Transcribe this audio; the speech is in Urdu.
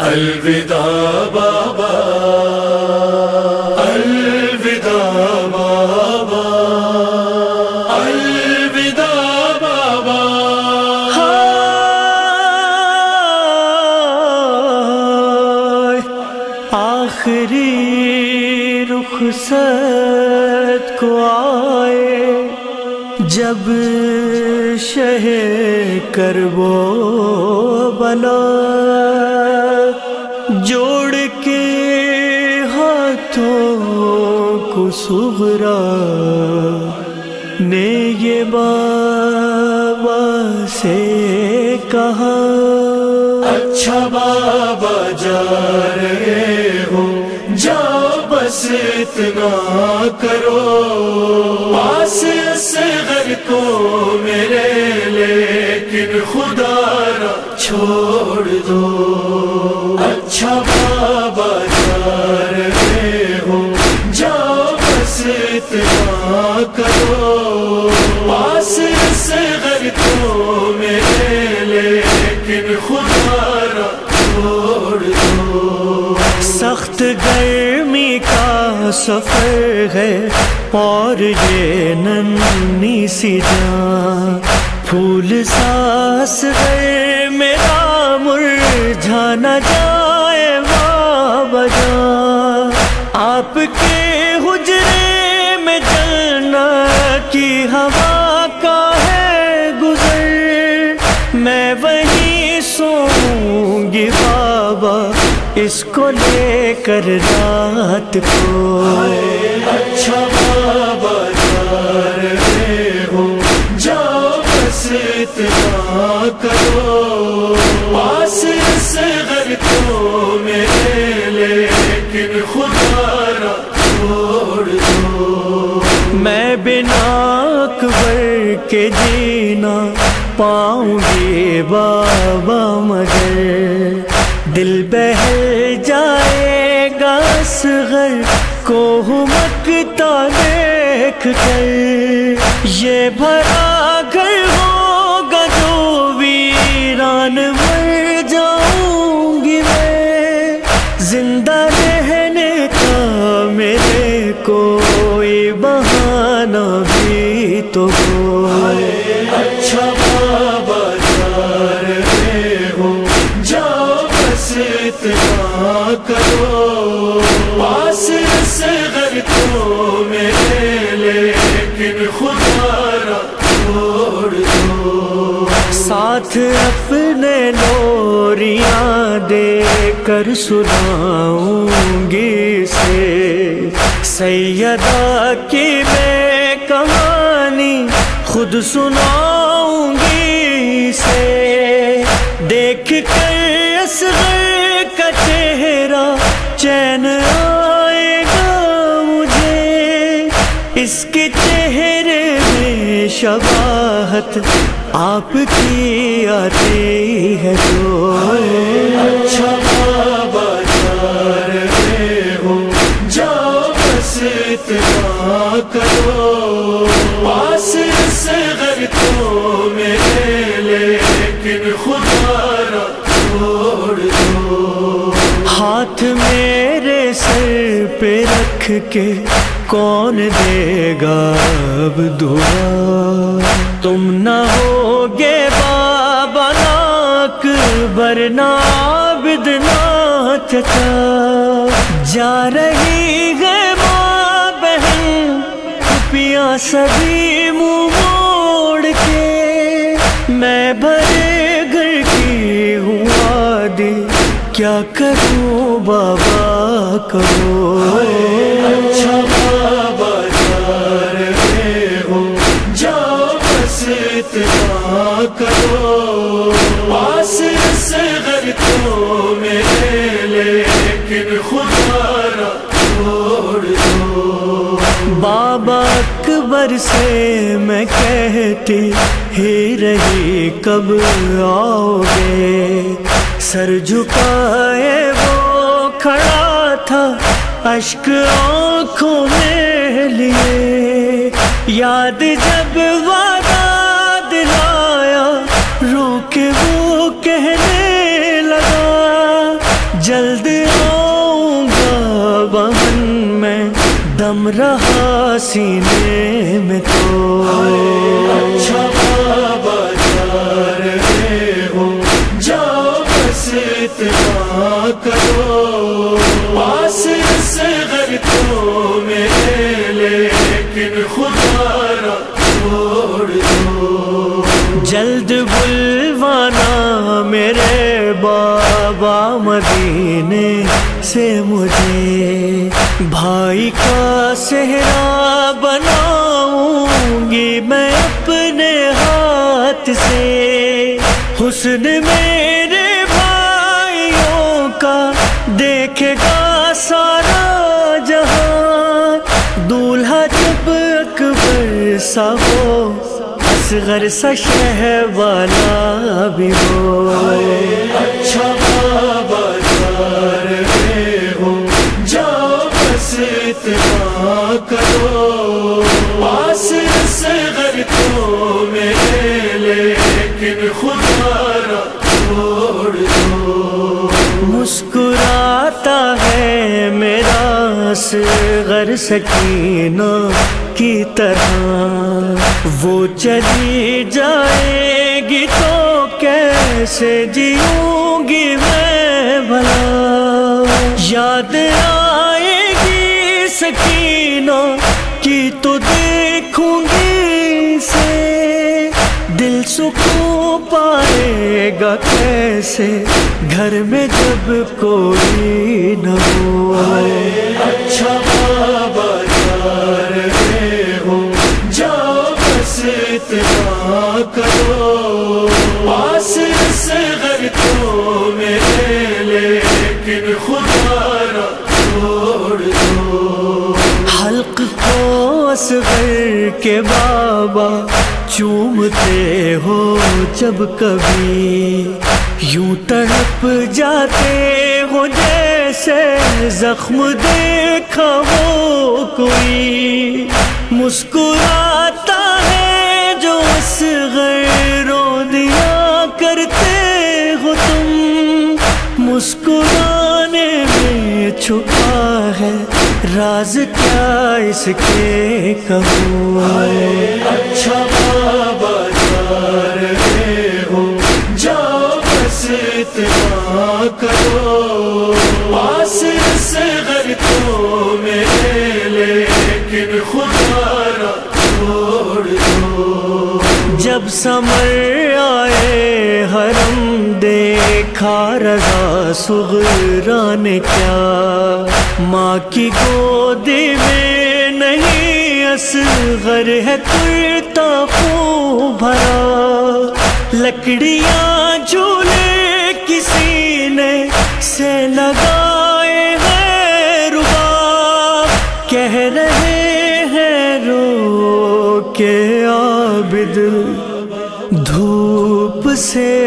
الوداع بابا الوداع بابا الوداع بابا۔ آخری رخصت کو جب شہ کر وہ بلا جوڑ کے ہاتھوں کو سغرا۔ نے یہ بابا سے کہا اچھا بابا جا رہے ہو جاؤ بس اتنا کرو۔ پاس سے گھر کو میرے، لیکن خدا را چھوڑ دو۔ اچھا بابا جا رہے ہو جاؤ بس اتنا کرو۔ پاس سے گھر کو میرے، لیکن خدا سخت گرمی کا سفر ہے اور یہ ننی سی جان پھول ساس ہے میرا مرجھانا جائے بابا آپ کے حجرے میں جلنا کی ہوا کا ہے گزر میں وہیں سوں گی بابا اس کو لے کر رات کو۔ اچھا بابا جا رہے ہو جاؤ بس اتنا کرو۔ پاس سے گھر کو میرے لیکن خدا را چھوڑ دو۔ میں بنا اکبر کے جینا پاؤں گی بابا مگر۔ دل بہل جائے گا، صغر کو مکتا دیکھ کر۔ یہ بھرا گھر ہوگا جو ویران مر جاؤں گی میں۔ زندہ رہنے کا میرے کوئی بہانہ بھی تو ہو۔ اچھا میرے لیکن خدا را چھوڑ دو ساتھ اپنے لوریاں دے کر سناؤں گی سے سیدہ کی میں کہانی خود سناؤں گی سے دیکھ کر اصغر کا چہرہ چین شباہت آپ کی آتی ہے جو اچھا بابا جا رہے ہو جاؤ بس اتنا کرو۔ پاس سے گھر کو میرے لیکن خدا را چھوڑ دو۔ ہاتھ میرے سر پہ رکھ کے کون دے گا اب دعا؟ تم نہ ہوگے بابا ناک برنا بدنا چچا۔ جا رہی ہے ماں بہن پیا سبھی منہ کیا کروں بابا کرو؟ اچھا بابا جا رہے ہو جاؤ بس اتنا کرو۔ پاس سے گھر کو میرے لیکن خدا چھوڑ دو۔ بابا اکبر سے میں کہتی ہی رہی کب آؤ گے؟ سر جھکائے وہ کھڑا تھا اشک آنکھوں میں لیے۔ یاد جب وعدہ دلایا رو کے وہ کہنے لگا، جلد آؤں گا بہن میں، دم رہا سینے میں تو۔ اچھا بابا جا رہے ہو اتنا کرو پاس سے گھر تو میرے لیکن خدا را چھوڑ دو جلد بلوانا میرے بابا مدینے سے مجھے بھائی کا صحرا بناؤں گی میں اپنے ہاتھ سے حسن میرے دیکھے گا سارا جہاں۔ دولہا جب اکبر سا ہو اصغر سا شہ والا بھی ہو۔ اچھا بابا جا رہے ہو جاؤ بس اتنا کرو۔ پاس سے گھر تو میرے، لیکن خدا را چھوڑ دو۔ مسکر مسکراتا ہے میرا غر سکینہ کی طرح۔ وہ چلی جائے گی تو کیسے جیوں گی میں بھلا۔ یاد آئے گی سکینہ کی تو دیکھوں گی سکون پائے گا کیسے گھر میں جب کوئی نہ ہو؟ اچھا بابا جا رہے ہو جاؤ بس اتنا کرو۔ پاس سے گھر تو میرے لیکن خدا اصغر کے بابا چومتے ہو جب کبھی یوں تڑپ جاتے ہو جیسے زخم دیکھا ہو کوئی مسکراتا ہے جو اصغر رو دیا کرتے ہو تم مسکرانے میں چھپا ہے راز کیا اس کے کہوں۔ اچھا بابا جا رہے ہو جاؤ بس اتنا کرو۔ پاس سے گھر تو میرے لیکن خدا را چھوڑ دو۔ جب سمر آئے حرم دیکھا رضا سغرا نے کیا؟ ماں کی گودی میں نہیں اصغر ہے کرتا خوں بھرا۔ لکڑیاں جھولے کسی نے سے لگائے ہیں رباب کہہ رہے ہیں رو کے عابد، دھوپ سے